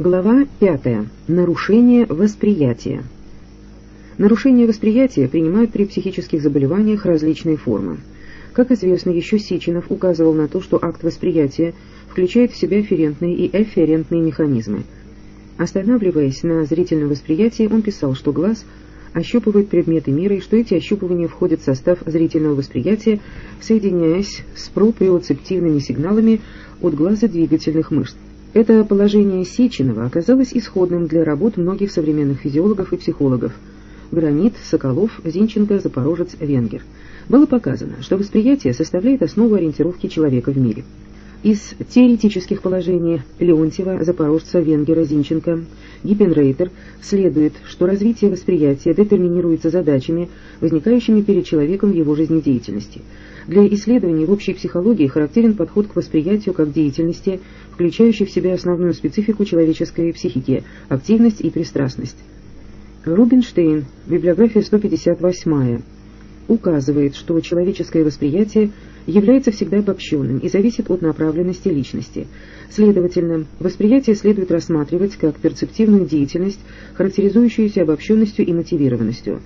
Глава 5. Нарушение восприятия. Нарушение восприятия принимают при психических заболеваниях различные формы. Как известно, еще Сеченов указывал на то, что акт восприятия включает в себя ферентные и эфферентные механизмы. Останавливаясь на зрительном восприятии, он писал, что глаз ощупывает предметы мира и что эти ощупывания входят в состав зрительного восприятия, соединяясь с проприоцептивными сигналами от глаза двигательных мышц. Это положение Сеченова оказалось исходным для работ многих современных физиологов и психологов. Гранит, Соколов, Зинченко, Запорожец, Венгер. Было показано, что восприятие составляет основу ориентировки человека в мире. Из теоретических положений Леонтьева, Запорожца, Венгера, Зинченко, Гиппенрейтер следует, что развитие восприятия детерминируется задачами, возникающими перед человеком в его жизнедеятельности. Для исследований в общей психологии характерен подход к восприятию как деятельности, включающий в себя основную специфику человеческой психики – активность и пристрастность. Рубинштейн, библиография 158 указывает, что человеческое восприятие является всегда обобщенным и зависит от направленности личности. Следовательно, восприятие следует рассматривать как перцептивную деятельность, характеризующуюся обобщенностью и мотивированностью.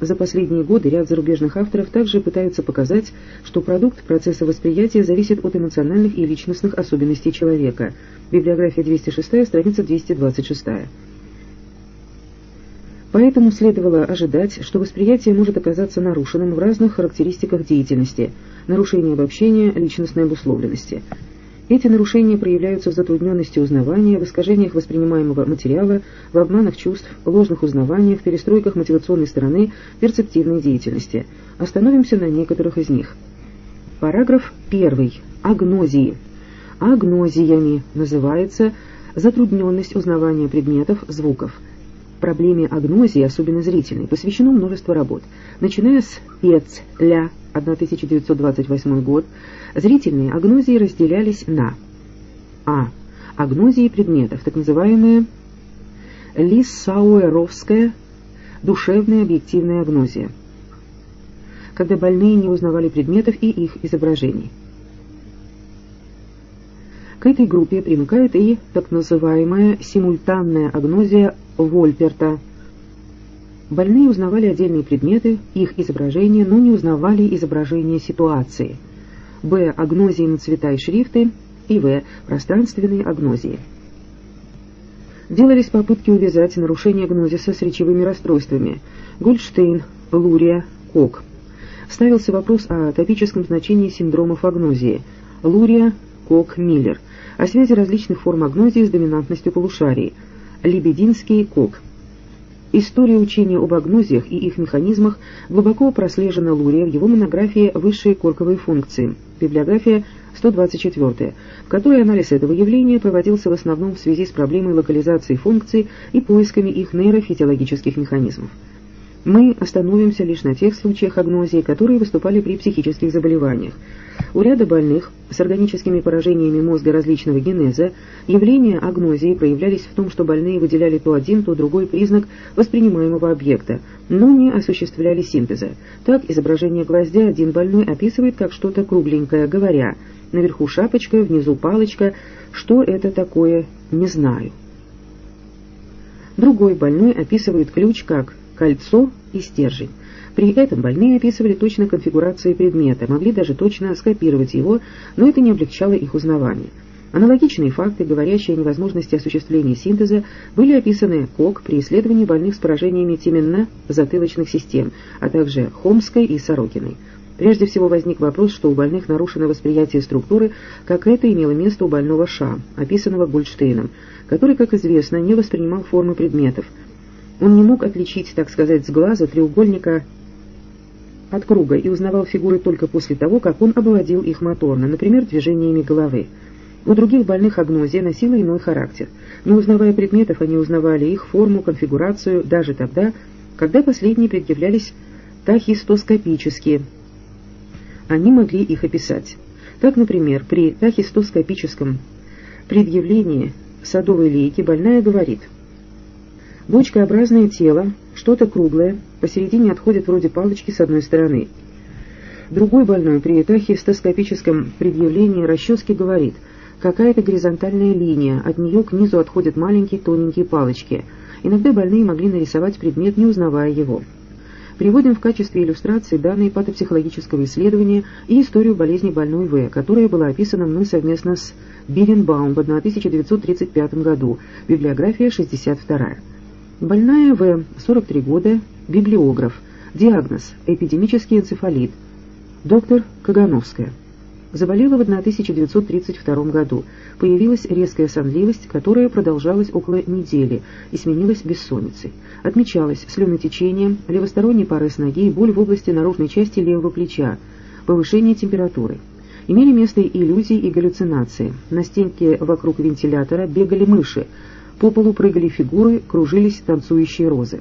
За последние годы ряд зарубежных авторов также пытаются показать, что продукт процесса восприятия зависит от эмоциональных и личностных особенностей человека. Библиография 206, страница 226. Поэтому следовало ожидать, что восприятие может оказаться нарушенным в разных характеристиках деятельности, нарушение обобщения, личностной обусловленности. Эти нарушения проявляются в затрудненности узнавания, в искажениях воспринимаемого материала, в обманах чувств, ложных узнаваниях, перестройках мотивационной стороны перцептивной деятельности. Остановимся на некоторых из них. Параграф 1. Агнозии. Агнозиями называется затрудненность узнавания предметов, звуков – проблеме агнозии, особенно зрительной, посвящено множество работ. Начиная с Пец-Ля, 1928 год, зрительные агнозии разделялись на А. Агнозии предметов, так называемая Лиссауэровская душевная объективная агнозия, когда больные не узнавали предметов и их изображений. К этой группе примыкает и так называемая симультанная агнозия Вольперта. Больные узнавали отдельные предметы, их изображения, но не узнавали изображения ситуации. Б. Агнозии на цвета и шрифты. И В. Пространственные агнозии. Делались попытки увязать нарушение гнозиса с речевыми расстройствами. Гольдштейн, Лурия, Кок. Ставился вопрос о топическом значении синдромов агнозии. Лурия, Кок, Миллер. О связи различных форм агнозии с доминантностью полушарий – Лебединский и Кок. История учения об агнозиях и их механизмах глубоко прослежена Лурия в его монографии «Высшие корковые функции», библиография 124, в которой анализ этого явления проводился в основном в связи с проблемой локализации функций и поисками их нейрофизиологических механизмов. Мы остановимся лишь на тех случаях агнозии, которые выступали при психических заболеваниях. У ряда больных с органическими поражениями мозга различного генеза явления агнозии проявлялись в том, что больные выделяли то один, то другой признак воспринимаемого объекта, но не осуществляли синтеза. Так, изображение гвоздя один больной описывает как что-то кругленькое, говоря «наверху шапочка, внизу палочка, что это такое, не знаю». Другой больной описывает ключ как кольцо и стержень. При этом больные описывали точно конфигурацию предмета, могли даже точно скопировать его, но это не облегчало их узнавание. Аналогичные факты, говорящие о невозможности осуществления синтеза, были описаны КОК при исследовании больных с поражениями теменно затылочных систем, а также Хомской и Сорокиной. Прежде всего возник вопрос, что у больных нарушено восприятие структуры, как это имело место у больного Ша, описанного Гольдштейном, который, как известно, не воспринимал формы предметов, он не мог отличить, так сказать, с глаза треугольника от круга и узнавал фигуры только после того, как он обводил их моторно, например, движениями головы. У других больных агнозия носила иной характер. Не узнавая предметов, они узнавали их форму, конфигурацию, даже тогда, когда последние предъявлялись тахистоскопически. Они могли их описать. Так, например, при тахистоскопическом предъявлении садовой лейки больная говорит – Бочкообразное тело, что-то круглое, посередине отходит вроде палочки с одной стороны. Другой больной при тахистоскопическом предъявлении расчески говорит какая-то горизонтальная линия, от нее к низу отходят маленькие тоненькие палочки. Иногда больные могли нарисовать предмет, не узнавая его. Приводим в качестве иллюстрации данные патопсихологического исследования и историю болезни больной В, которая была описана мной совместно с Биренбаум в 1935 году, библиография 62. Больная В, 43 года, библиограф, диагноз – эпидемический энцефалит, доктор Кагановская. Заболела в 1932 году. Появилась резкая сонливость, которая продолжалась около недели и сменилась бессонницей. Отмечалось слюнотечение, левосторонний порез ноги и боль в области наружной части левого плеча, повышение температуры. Имели место иллюзии и галлюцинации. На стенке вокруг вентилятора бегали мыши, по полу прыгали фигуры, кружились танцующие розы.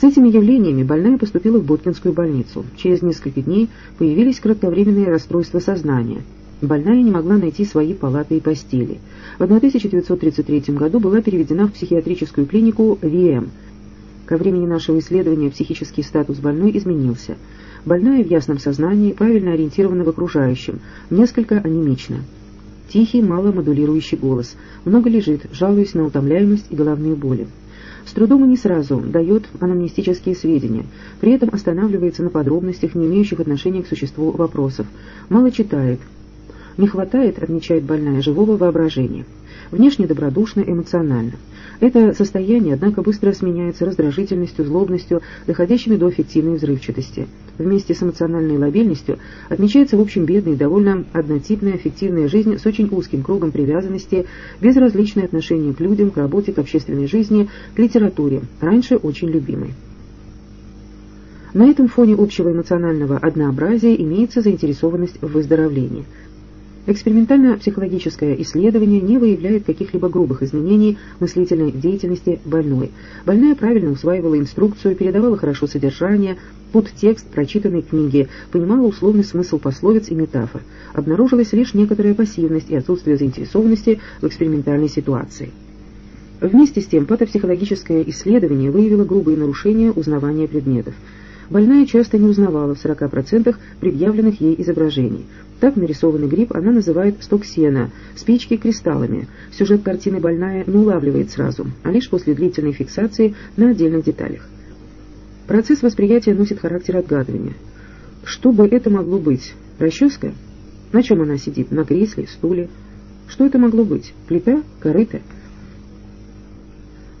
С этими явлениями больная поступила в Боткинскую больницу. Через несколько дней появились кратковременные расстройства сознания. Больная не могла найти свои палаты и постели. В 1933 году была переведена в психиатрическую клинику ВМ. Ко времени нашего исследования психический статус больной изменился. Больная в ясном сознании, правильно ориентирована в окружающем, несколько анемична. Тихий, маломодулирующий голос. Много лежит, жалуясь на утомляемость и головные боли. С трудом и не сразу дает анамнестические сведения, при этом останавливается на подробностях, не имеющих отношения к существу вопросов, мало читает. Не хватает, отмечает больная, живого воображения. Внешне добродушно, эмоционально. Это состояние, однако, быстро сменяется раздражительностью, злобностью, доходящими до аффективной взрывчатости. Вместе с эмоциональной лобильностью отмечается в общем бедная и довольно однотипная аффективная жизнь с очень узким кругом привязанности, безразличное отношение к людям, к работе, к общественной жизни, к литературе, раньше очень любимой. На этом фоне общего эмоционального однообразия имеется заинтересованность в выздоровлении – Экспериментально-психологическое исследование не выявляет каких-либо грубых изменений мыслительной деятельности больной. Больная правильно усваивала инструкцию, передавала хорошо содержание, под текст прочитанной книги, понимала условный смысл пословиц и метафор. Обнаружилась лишь некоторая пассивность и отсутствие заинтересованности в экспериментальной ситуации. Вместе с тем, патопсихологическое исследование выявило грубые нарушения узнавания предметов. Больная часто не узнавала в 40% предъявленных ей изображений. Так нарисованный гриб она называет стоксена, спички кристаллами. Сюжет картины больная не улавливает сразу, а лишь после длительной фиксации на отдельных деталях. Процесс восприятия носит характер отгадывания. Что бы это могло быть? Расческа? На чем она сидит? На кресле, стуле? Что это могло быть? Плита? Корыто?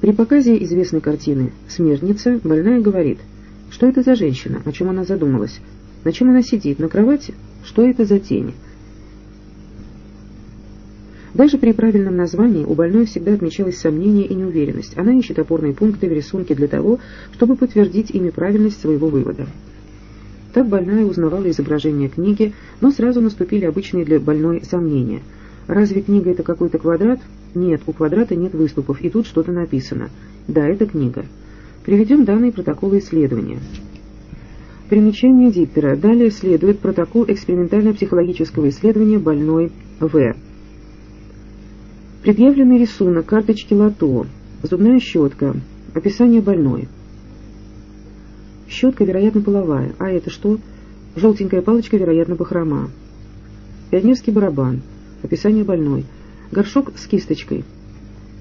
При показе известной картины «Смертница» больная говорит, что это за женщина, о чем она задумалась, на чем она сидит, на кровати? Что это за тени? Даже при правильном названии у больной всегда отмечалось сомнение и неуверенность. Она ищет опорные пункты в рисунке для того, чтобы подтвердить ими правильность своего вывода. Так больная узнавала изображение книги, но сразу наступили обычные для больной сомнения. Разве книга это какой-то квадрат? Нет, у квадрата нет выступов, и тут что-то написано. Да, это книга. Приведем данные протокола исследования. Примечание диктора. Далее следует протокол экспериментально-психологического исследования больной В. Предъявленный рисунок карточки лото, зубная щетка, описание больной. Щетка, вероятно, половая. А это что? Желтенькая палочка, вероятно, бахрома. Пионерский барабан. Описание больной. Горшок с кисточкой.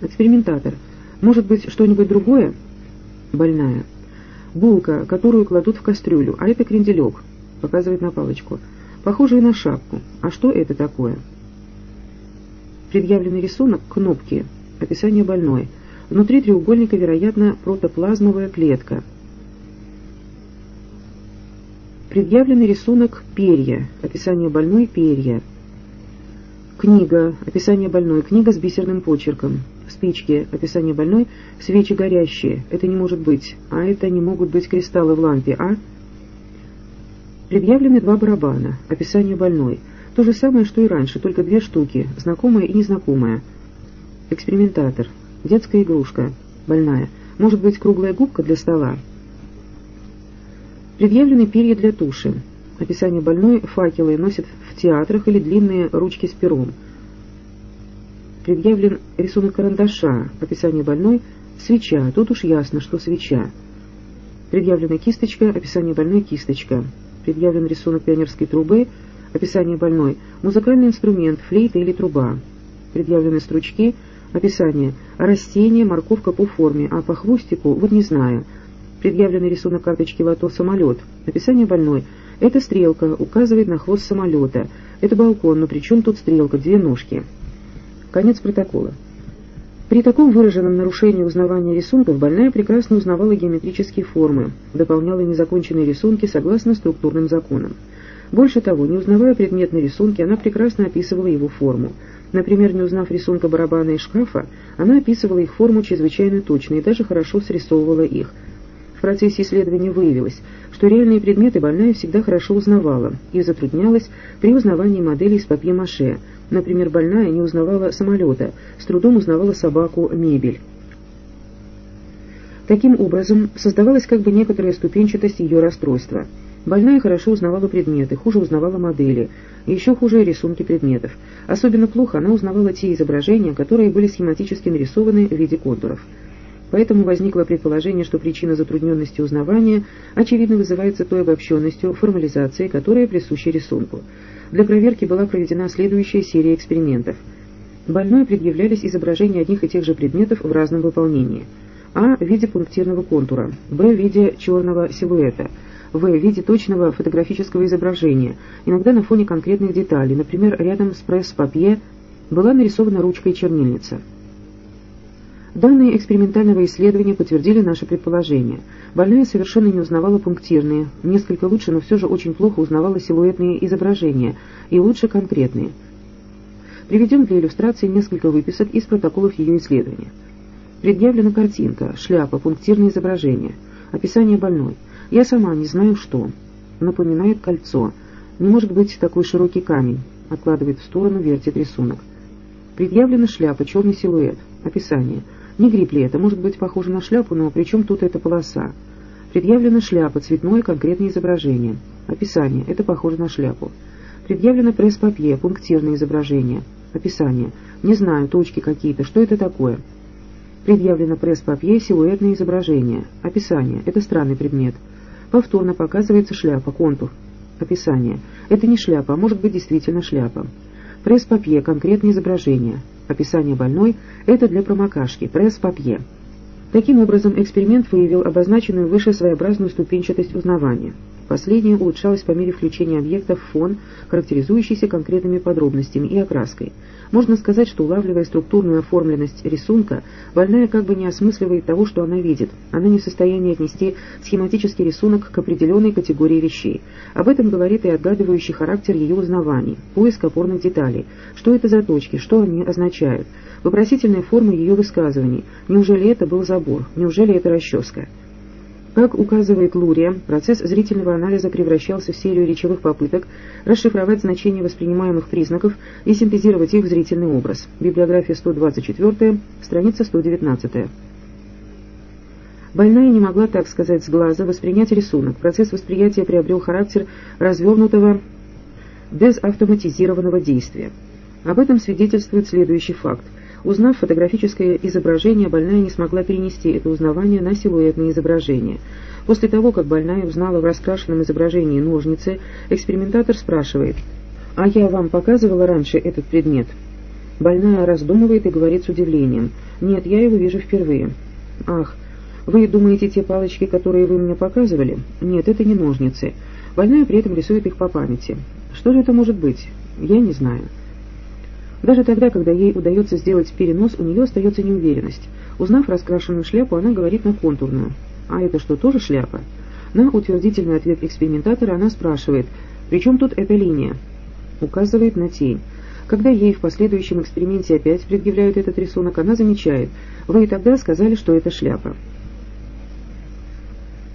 Экспериментатор. Может быть, что-нибудь другое? Больная. Булка, которую кладут в кастрюлю, а это кренделек, показывает на палочку, похожий на шапку. А что это такое? Предъявленный рисунок – кнопки, описание больной. Внутри треугольника, вероятно, протоплазмовая клетка. Предъявленный рисунок – перья, описание больной – перья. Книга, описание больной, книга с бисерным почерком спички, описание больной, свечи горящие, это не может быть, а это не могут быть кристаллы в лампе, а? Предъявлены два барабана, описание больной, то же самое, что и раньше, только две штуки, знакомая и незнакомая. Экспериментатор, детская игрушка, больная, может быть круглая губка для стола. Предъявлены перья для туши, описание больной, факелы носят в театрах или длинные ручки с пером предъявлен рисунок карандаша, описание больной, свеча, тут уж ясно, что свеча. Предъявлена кисточка, описание больной, кисточка. Предъявлен рисунок пионерской трубы, Описание больной. Музыкальный инструмент, флейта или труба. Предъявлены стручки. Описание. Растение, морковка по форме, а по хвостику, вот не знаю. Предъявленный рисунок карточки лото самолет. Описание больной. Это стрелка, указывает на хвост самолета. Это балкон, но при чем тут стрелка, две ножки. Конец протокола. При таком выраженном нарушении узнавания рисунков больная прекрасно узнавала геометрические формы, дополняла незаконченные рисунки согласно структурным законам. Больше того, не узнавая предмет на рисунке, она прекрасно описывала его форму. Например, не узнав рисунка барабана и шкафа, она описывала их форму чрезвычайно точно и даже хорошо срисовывала их. В процессе исследования выявилось, что реальные предметы больная всегда хорошо узнавала и затруднялась при узнавании моделей из папье-маше, Например, больная не узнавала самолета, с трудом узнавала собаку, мебель. Таким образом, создавалась как бы некоторая ступенчатость ее расстройства. Больная хорошо узнавала предметы, хуже узнавала модели, еще хуже рисунки предметов. Особенно плохо она узнавала те изображения, которые были схематически нарисованы в виде контуров. Поэтому возникло предположение, что причина затрудненности узнавания очевидно вызывается той обобщенностью формализации, которая присуща рисунку. Для проверки была проведена следующая серия экспериментов. Больной предъявлялись изображения одних и тех же предметов в разном выполнении. А в виде пунктирного контура, Б в виде черного силуэта, В в виде точного фотографического изображения, иногда на фоне конкретных деталей, например, рядом с пресс-папье была нарисована ручка и чернильница. Данные экспериментального исследования подтвердили наше предположение. Больная совершенно не узнавала пунктирные, несколько лучше, но все же очень плохо узнавала силуэтные изображения, и лучше конкретные. Приведем для иллюстрации несколько выписок из протоколов ее исследования. Предъявлена картинка, шляпа, пунктирное изображение, описание больной. Я сама не знаю что. Напоминает кольцо. Не может быть такой широкий камень. Откладывает в сторону, вертит рисунок. Предъявлена шляпа, черный силуэт. Описание. Не гриб ли это? Может быть, похоже на шляпу, но при чем тут эта полоса? Предъявлена шляпа, цветное конкретное изображение. Описание. Это похоже на шляпу. Предъявлено пресс-папье, пунктирное изображение. Описание. Не знаю, точки какие-то. Что это такое? Предъявлено пресс-папье, силуэтное изображение. Описание. Это странный предмет. Повторно показывается шляпа, контур. Описание. Это не шляпа, а может быть действительно шляпа. Пресс-папье, конкретное изображение. Описание больной – это для промокашки, пресс-папье. Таким образом, эксперимент выявил обозначенную выше своеобразную ступенчатость узнавания. Последнее улучшалось по мере включения объектов в фон, характеризующийся конкретными подробностями и окраской. Можно сказать, что улавливая структурную оформленность рисунка, больная как бы не осмысливает того, что она видит. Она не в состоянии отнести схематический рисунок к определенной категории вещей. Об этом говорит и отгадывающий характер ее узнаваний, поиск опорных деталей. Что это за точки, что они означают? Вопросительная форма ее высказываний. Неужели это был забор? Неужели это расческа? Как указывает Лурия, процесс зрительного анализа превращался в серию речевых попыток расшифровать значение воспринимаемых признаков и синтезировать их в зрительный образ. Библиография 124, страница 119. Больная не могла, так сказать, с глаза воспринять рисунок. Процесс восприятия приобрел характер развернутого, безавтоматизированного действия. Об этом свидетельствует следующий факт – Узнав фотографическое изображение, больная не смогла перенести это узнавание на силуэтное изображение. После того, как больная узнала в раскрашенном изображении ножницы, экспериментатор спрашивает, «А я вам показывала раньше этот предмет?» Больная раздумывает и говорит с удивлением, «Нет, я его вижу впервые». «Ах, вы думаете, те палочки, которые вы мне показывали?» «Нет, это не ножницы». Больная при этом рисует их по памяти. «Что же это может быть?» «Я не знаю». Даже тогда, когда ей удается сделать перенос, у нее остается неуверенность. Узнав раскрашенную шляпу, она говорит на контурную. «А это что, тоже шляпа?» На утвердительный ответ экспериментатора она спрашивает, «При чем тут эта линия?» Указывает на тень. Когда ей в последующем эксперименте опять предъявляют этот рисунок, она замечает, «Вы и тогда сказали, что это шляпа».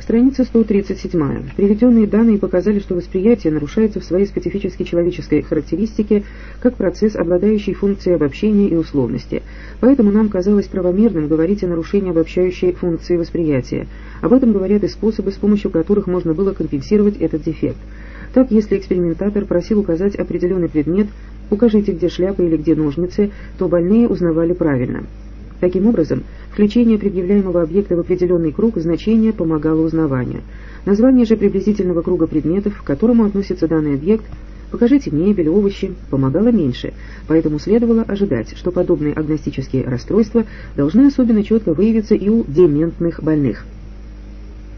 Страница 137. Приведенные данные показали, что восприятие нарушается в своей специфической человеческой характеристике как процесс, обладающий функцией обобщения и условности. Поэтому нам казалось правомерным говорить о нарушении обобщающей функции восприятия. Об этом говорят и способы, с помощью которых можно было компенсировать этот дефект. Так, если экспериментатор просил указать определенный предмет, укажите, где шляпа или где ножницы, то больные узнавали правильно. Таким образом, включение предъявляемого объекта в определенный круг значения помогало узнаванию. Название же приблизительного круга предметов, к которому относится данный объект, покажите мебель, овощи помогало меньше, поэтому следовало ожидать, что подобные агностические расстройства должны особенно четко выявиться и у дементных больных.